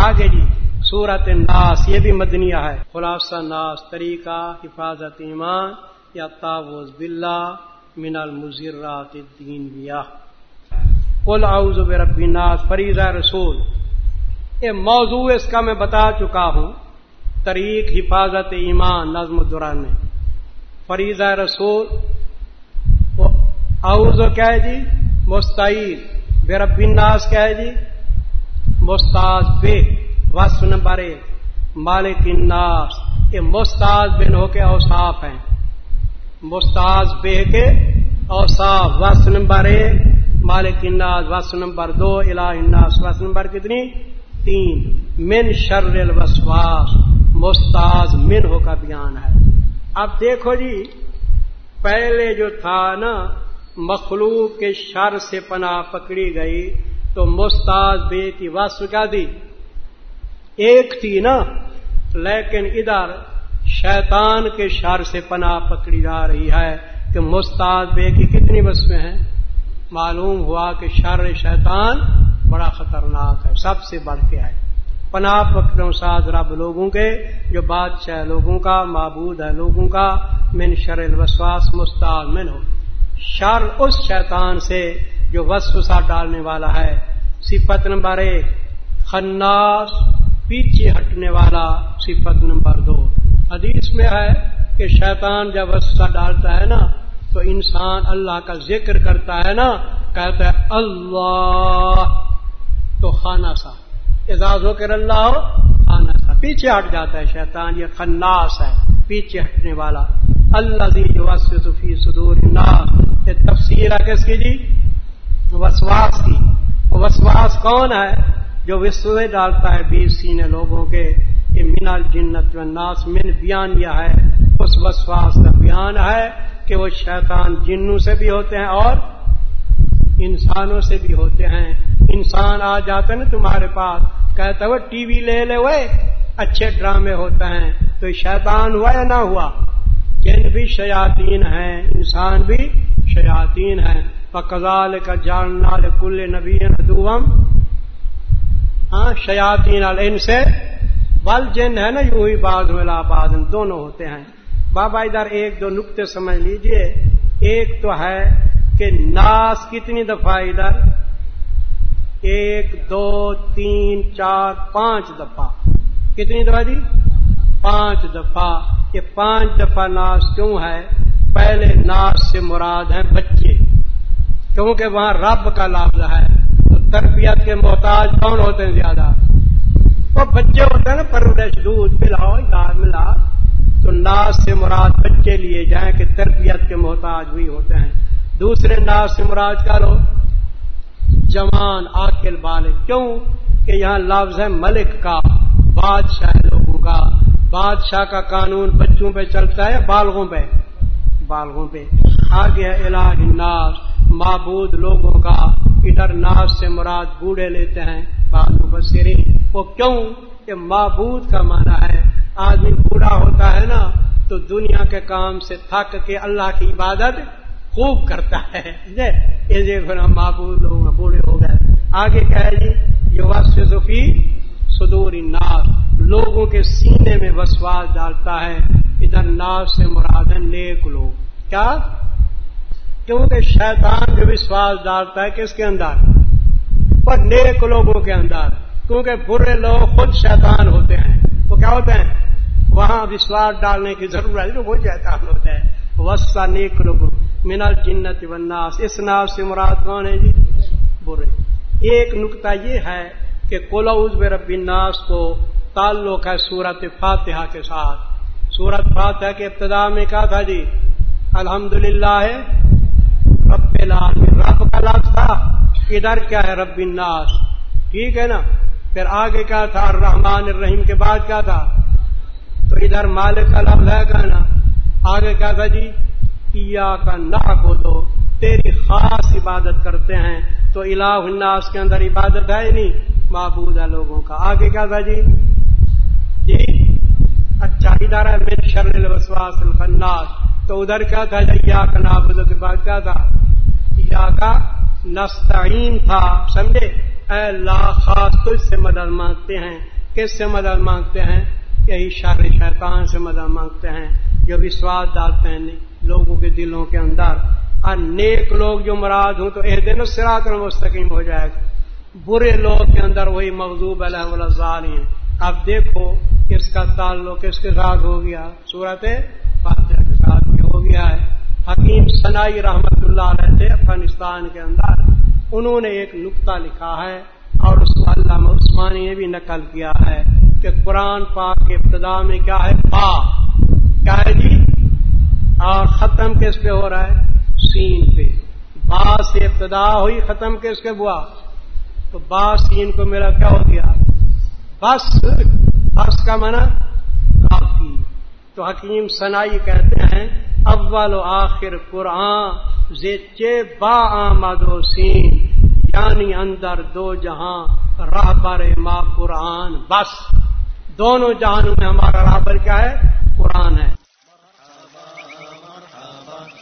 آگے جی سورت ناس یہ بھی مدنیہ ہے۔ خلاصہ ناس، طریقہ، حفاظت ایمان، یا تاوز بلّہ من المزرات الدین بیا۔ قل اعوذ برب الناس، فریضہ رسول۔ یہ موضوع اس کا میں بتا چکا ہوں۔ طریق، حفاظت ایمان، نظم الدران میں فریضہ رسول۔ اعوذ کیا ہے جی؟ مستعید بے رب الناس کیا ہے جی؟ مستاز بے۔ وس نمبر ایک مالک الناس، یہ مستاز بن ہو کے اوصاف ہیں۔ مستاز بے کے اوصاف۔ وس نمبر ایک مالک الناس وس نمبر دو الہ الناس وس نمبر کتنی؟ تین۔ من شر الوسواس مستاز من ہو کا بیان ہے۔ اب دیکھو جی پہلے جو تھا نا، مخلوق کے شر سے پناہ پکڑی گئی۔ تو مستاز بے کی وس کیا دی۔ ایک تھی نا، لیکن ادھر شیطان کے شر سے پناہ پکڑی جا رہی ہے کہ مستاد بے کی کتنی وسمیں ہیں۔ معلوم ہوا کہ شر شیطان بڑا خطرناک ہے، سب سے بڑھ کے ہے۔ پناہ پکڑوں ساز رب لوگوں کے، جو بادشاہ لوگوں کا، معبود ہے لوگوں کا، من شر الوسواس مستعد من ہو۔ شر اس شیطان سے جو وسوسہ ڈالنے والا ہے، صفت نمبر ایک، خناس، پیچھے ہٹنے والا صفت نمبر دو۔ حدیث میں ہے کہ شیطان جب وسوسہ ڈالتا ہے نا، تو انسان اللہ کا ذکر کرتا ہے نا، کہتا ہے اللہ، تو خانہ سا۔ اعزاز ہو کر اللہ ہو، خانہ سا۔ پیچھے ہٹ جاتا ہے شیطان، یہ خناس ہے، پیچھے ہٹنے والا۔ اللہ فی صدور الناس۔ یہ تفسیر ہے کس کی جی؟ وسواس کی۔ وسواس کون ہے جو وسوے ڈالتا ہے بیس سینے لوگوں کے؟ یہ مینال جنت ناس من بیان یہ ہے، اس وسواس کا بیان ہے کہ وہ شیطان جنوں سے بھی ہوتے ہیں اور انسانوں سے بھی ہوتے ہیں۔ انسان آ جاتے نا تمہارے پاس، کہتا وہ ٹی وی لے لے ہوئے اچھے ڈرامے ہوتے ہیں۔ تو شیطان ہوا یا نہ ہوا؟ جن بھی شیاطین ہیں، انسان بھی شیاطین ہیں۔ کزال کا جاننا کل نبی ندوم ہاں شیاطین ان سے بل جن ہے نا، یوں ہی باز ملا باز دونوں ہوتے ہیں۔ بابا ادھر ایک دو نقطے سمجھ لیجیے۔ ایک تو ہے کہ ناس کتنی دفعہ ادھر؟ ایک، دو، تین، چار، پانچ دفعہ۔ کتنی دفعہ جی؟ پانچ دفعہ۔ یہ پانچ دفعہ ناس کیوں ہے؟ پہلے ناس سے مراد ہیں بچے۔ کیونکہ وہاں رب کا لفظ ہے، تو تربیت کے محتاج کون ہوتے ہیں زیادہ؟ وہ بچے ہوتے ہیں نا، پرورش، دودھ، پلاؤ یار ملا۔ تو ناز سے مراد بچے لیے جائیں کہ تربیت کے محتاج بھی ہوتے ہیں۔ دوسرے ناز سے مراد کرو جوان آکل بالغ۔ کیوں؟ کہ یہاں لفظ ہے ملک کا، بادشاہ لوگوں کا۔ بادشاہ کا قانون بچوں پہ چلتا ہے، بالغوں پہ۔ بالغوں پہ۔ آگے ہے الہ ناس معبود لوگوں کا ادھر ناس سے مراد بوڑھے لیتے ہیں۔ بالو بسری وہ کیوں کہ معبود کا معنی ہے آدمی بوڑھا ہوتا ہے نا، تو دنیا کے کام سے تھک کے اللہ کی عبادت خوب کرتا ہے۔ جی، جی معبود لوگ بوڑھے ہو گئے۔ آگے کیا ہے جی؟ یہ وسفی سدور ناس لوگوں کے سینے میں وسواس ڈالتا ہے۔ ادھر ناس سے مراد ہے نیک لوگ۔ کیا؟ کیونکہ شیطان جو وشواس ڈالتا ہے کس کے اندر؟ پر نیک لوگوں کے اندر۔ کیونکہ برے لوگ خود شیطان ہوتے ہیں۔ وہ کیا ہوتے ہیں؟ وہاں وشواس ڈالنے کی ضرورت ہے وہ شیطان ہوتا ہے وسا نیک لوگ منال جنت وناس اس ناف سے مراد کون ہے جی؟ برے۔ ایک نقطہ یہ ہے کہ کولوز رب الناس کو تعلق ہے سورت فاتحہ کے ساتھ۔ سورت فاتحہ کے ابتدا میں کیا تھا جی؟ الحمد للہ ہے رب رب کا لفظ تھا، ادھر کیا ہے رب الناس؟ ٹھیک ہے نا؟ پھر آگے کیا تھا؟ الرحمن الرحیم کے بعد کیا تھا؟ تو ادھر مالک کا لفظ ہے کہنا۔ آگے کیا تھا جی؟ یا کا نہ کو دو تیری خاص عبادت کرتے ہیں۔ تو الہ الناس کے اندر عبادت ہے نہیں، معبود ہے لوگوں کا۔ آگے کیا تھا جی؟ جی اچھا ادھر ہے میرے شرل وسواس الخناس۔ تو ادھر کیا تھا جی؟ یا کا نابود کے بعد کیا تھا؟ یا کا نستعین تھا۔ سمجھے؟ اے اللہ، خاص تجھ سے مدد مانگتے ہیں۔ کس سے مدد مانگتے ہیں؟ یہی شر شیطان سے مدد مانگتے ہیں، جو وشواس ڈالتے ہیں لوگوں کے دلوں کے اندر۔ اور نیک لوگ جو مراد ہوں تو ایک دن سرات مستقیم ہو جائے گا۔ برے لوگ کے اندر وہی مغزوب علیہ اللہ ہیں اب دیکھو اس کا تعلق، کس کے ساتھ ہو گیا؟ صورت فاتحہ کے ساتھ ہو گیا ہے؟ حکیم سنائی رحمت اللہ علیہ تھے افغانستان کے اندر، انہوں نے ایک نقطہ لکھا ہے اور اس کو علامہ عثمانی نے بھی نقل کیا ہے کہ قرآن پاک کے ابتدا میں کیا ہے؟ پا۔ کیا ہے جی؟ اور ختم کس پہ ہو رہا ہے؟ سین پہ۔ با سے ابتدا ہوئی، ختم کس کے بوا تو با سین کو میرا کیا ہو گیا؟ بس۔ بس کا منع کافی۔ تو حکیم سنائی کہتے ہیں اول و آخر قرآن، زیچے با آمد و سین یعنی اندر دو جہاں رابر ما ماں قرآن، بس۔ دونوں جہانوں میں ہمارا رابر کیا ہے؟ قرآن ہے۔